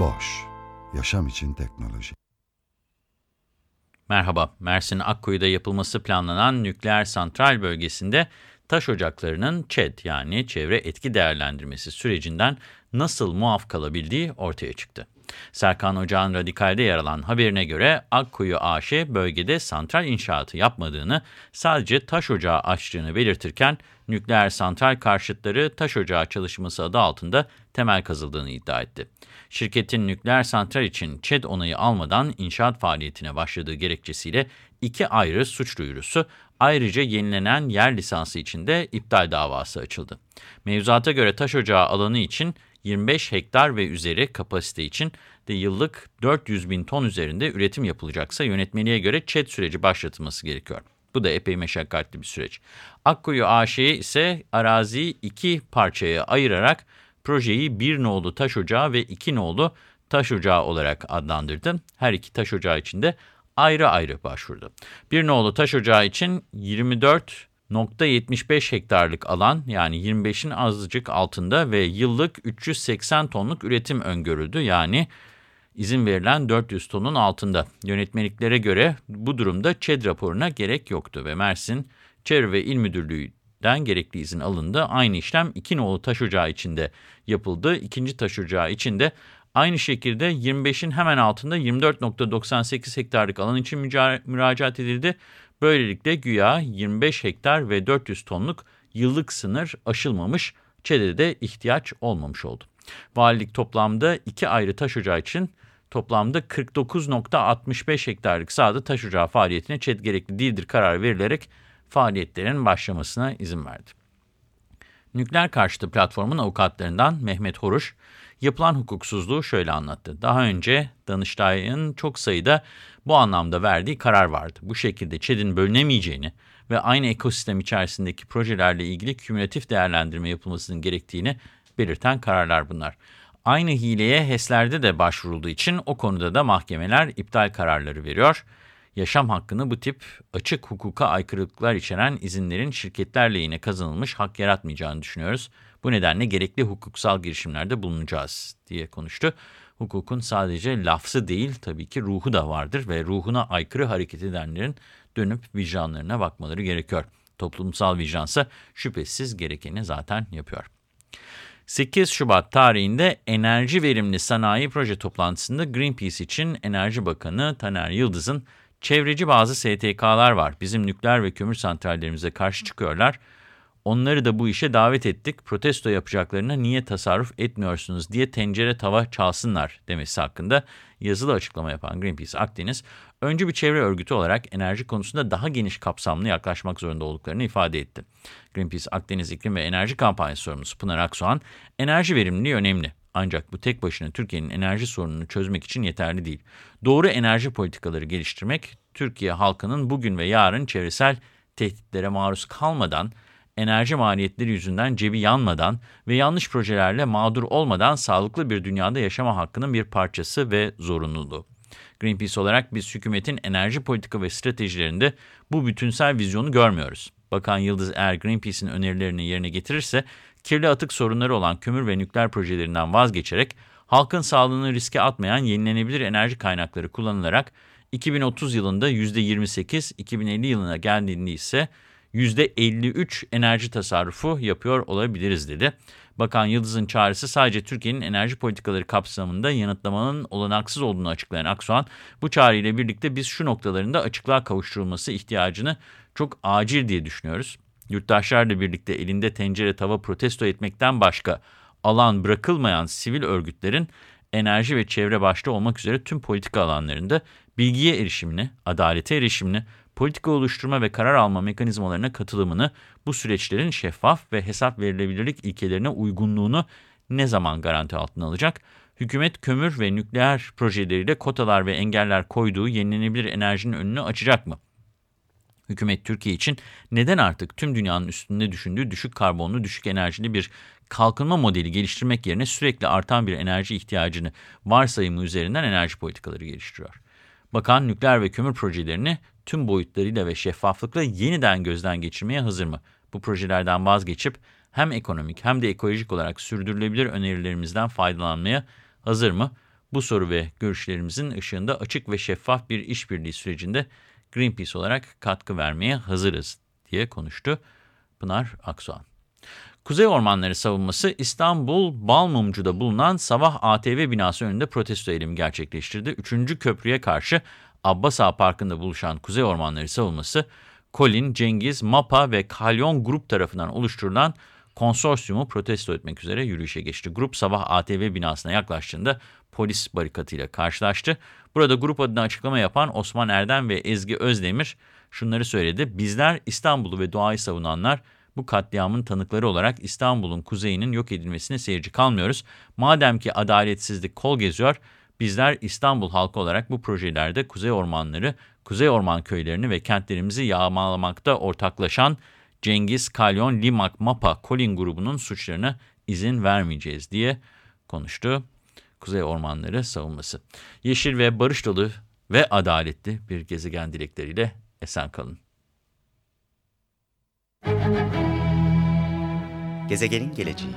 Boş, yaşam için teknoloji. Merhaba, Mersin Akkuyu'da yapılması planlanan nükleer santral bölgesinde taş ocaklarının ÇED yani çevre etki değerlendirmesi sürecinden nasıl muaf kalabildiği ortaya çıktı. Serkan Ocağ'ın Radikal'de yer alan haberine göre Akkuyu AŞ bölgede santral inşaatı yapmadığını, sadece taş ocağı açtığını belirtirken nükleer santral karşıtları taş ocağı çalışması adı altında temel kazıldığını iddia etti. Şirketin nükleer santral için ÇED onayı almadan inşaat faaliyetine başladığı gerekçesiyle iki ayrı suç duyurusu, ayrıca yenilenen yer lisansı için de iptal davası açıldı. Mevzuata göre taş ocağı alanı için 25 hektar ve üzeri kapasite için de yıllık 400 bin ton üzerinde üretim yapılacaksa yönetmeliğe göre ÇED süreci başlatılması gerekiyor. Bu da epey meşakkatli bir süreç. Akkuyu AŞ'ye ise araziyi iki parçaya ayırarak projeyi bir nolu taş ocağı ve iki nolu taş ocağı olarak adlandırdı. Her iki taş ocağı için de ayrı ayrı başvurdu. Bir nolu taş ocağı için 24 0.75 hektarlık alan yani 25'in azıcık altında ve yıllık 380 tonluk üretim öngörüldü. Yani izin verilen 400 tonun altında. Yönetmeliklere göre bu durumda ÇED raporuna gerek yoktu ve Mersin Çevre ve İl Müdürlüğü'den gerekli izin alındı. Aynı işlem iki nolu taş ocağı içinde yapıldı. İkinci taş ocağı içinde aynı şekilde 25'in hemen altında 24.98 hektarlık alan için müracaat edildi. Böylelikle güya 25 hektar ve 400 tonluk yıllık sınır aşılmamış, ÇED'de ihtiyaç olmamış oldu. Valilik toplamda iki ayrı taş ocağı için toplamda 49.65 hektarlık sahada taş ocağı faaliyetine ÇED gerekli değildir karar verilerek faaliyetlerin başlamasına izin verdi. Nükleer karşıtı platformun avukatlarından Mehmet Horuş, yapılan hukuksuzluğu şöyle anlattı. Daha önce Danıştay'ın çok sayıda bu anlamda verdiği karar vardı. Bu şekilde ÇED'in bölünemeyeceğini ve aynı ekosistem içerisindeki projelerle ilgili kümülatif değerlendirme yapılmasının gerektiğini belirten kararlar bunlar. Aynı hileye HES'lerde de başvurulduğu için o konuda da mahkemeler iptal kararları veriyor. Yaşam hakkını bu tip açık hukuka aykırılıklar içeren izinlerin şirketler lehine kazanılmış hak yaratmayacağını düşünüyoruz. Bu nedenle gerekli hukuksal girişimlerde bulunacağız diye konuştu. Hukukun sadece lafzı değil tabii ki ruhu da vardır ve ruhuna aykırı hareket edenlerin dönüp vicdanlarına bakmaları gerekiyor. Toplumsal vicdansa şüphesiz gerekeni zaten yapıyor. 8 Şubat tarihinde enerji verimli sanayi proje toplantısında Greenpeace için Enerji Bakanı Taner Yıldız'ın çevreci bazı STK'lar var. Bizim nükleer ve kömür santrallerimize karşı çıkıyorlar. Onları da bu işe davet ettik. Protesto yapacaklarına niye tasarruf etmiyorsunuz diye tencere tava çalsınlar demesi hakkında yazılı açıklama yapan Greenpeace Akdeniz, önce bir çevre örgütü olarak enerji konusunda daha geniş kapsamlı yaklaşmak zorunda olduklarını ifade etti. Greenpeace Akdeniz İklim ve Enerji Kampanyası sorumlusu Pınar Aksoğan, enerji verimliliği önemli. Ancak bu tek başına Türkiye'nin enerji sorununu çözmek için yeterli değil. Doğru enerji politikaları geliştirmek, Türkiye halkının bugün ve yarın çevresel tehditlere maruz kalmadan, enerji maliyetleri yüzünden cebi yanmadan ve yanlış projelerle mağdur olmadan sağlıklı bir dünyada yaşama hakkının bir parçası ve zorunluluğu. Greenpeace olarak biz hükümetin enerji politika ve stratejilerinde bu bütünsel vizyonu görmüyoruz. Bakan Yıldız eğer Greenpeace'in önerilerini yerine getirirse kirli atık sorunları olan kömür ve nükleer projelerinden vazgeçerek halkın sağlığını riske atmayan yenilenebilir enerji kaynakları kullanılarak 2030 yılında %28, 2050 yılına geldiğinde ise %53 enerji tasarrufu yapıyor olabiliriz dedi. Bakan Yıldız'ın çağrısı sadece Türkiye'nin enerji politikaları kapsamında yanıtlamanın olanaksız olduğunu açıklayan Aksoğan, bu çağrıyla birlikte biz şu noktalarında açıklığa kavuşturulması ihtiyacını çok acil diye düşünüyoruz. Yurttaşlarla birlikte elinde tencere tava protesto etmekten başka alan bırakılmayan sivil örgütlerin enerji ve çevre başta olmak üzere tüm politika alanlarında bilgiye erişimini, adalete erişimini, politika oluşturma ve karar alma mekanizmalarına katılımını, bu süreçlerin şeffaf ve hesap verilebilirlik ilkelerine uygunluğunu ne zaman garanti altına alacak? Hükümet kömür ve nükleer projeleriyle kotalar ve engeller koyduğu yenilenebilir enerjinin önünü açacak mı? Hükümet Türkiye için neden artık tüm dünyanın üstünde düşündüğü düşük karbonlu, düşük enerjili bir kalkınma modeli geliştirmek yerine sürekli artan bir enerji ihtiyacını varsayımı üzerinden enerji politikaları geliştiriyor? Bakan nükleer ve kömür projelerini tüm boyutlarıyla ve şeffaflıkla yeniden gözden geçirmeye hazır mı? Bu projelerden vazgeçip hem ekonomik hem de ekolojik olarak sürdürülebilir önerilerimizden faydalanmaya hazır mı? Bu soru ve görüşlerimizin ışığında açık ve şeffaf bir işbirliği sürecinde Greenpeace olarak katkı vermeye hazırız diye konuştu Pınar Aksoğan. Kuzey Ormanları savunması İstanbul Balmumcu'da bulunan Sabah ATV binası önünde protesto eylemi gerçekleştirdi. Üçüncü köprüye karşı Abbas Ağa Parkı'nda buluşan Kuzey Ormanları savunması, Colin, Cengiz, MAPA ve Kalyon Grup tarafından oluşturulan konsorsiyumu protesto etmek üzere yürüyüşe geçti. Grup sabah ATV binasına yaklaştığında polis barikatıyla karşılaştı. Burada grup adına açıklama yapan Osman Erdem ve Ezgi Özdemir şunları söyledi. Bizler İstanbul'u ve doğayı savunanlar bu katliamın tanıkları olarak İstanbul'un kuzeyinin yok edilmesine seyirci kalmıyoruz. Madem ki adaletsizlik kol geziyor, bizler İstanbul halkı olarak bu projelerde kuzey ormanları, kuzey orman köylerini ve kentlerimizi yağmalamakta ortaklaşan Cengiz, Kalyon, Limak, Mapa, Kolin grubunun suçlarına izin vermeyeceğiz diye konuştu. Kuzey Ormanları savunması. Yeşil ve barış dolu ve adaletli bir gezegen dilekleriyle esen kalın. Gezegenin geleceği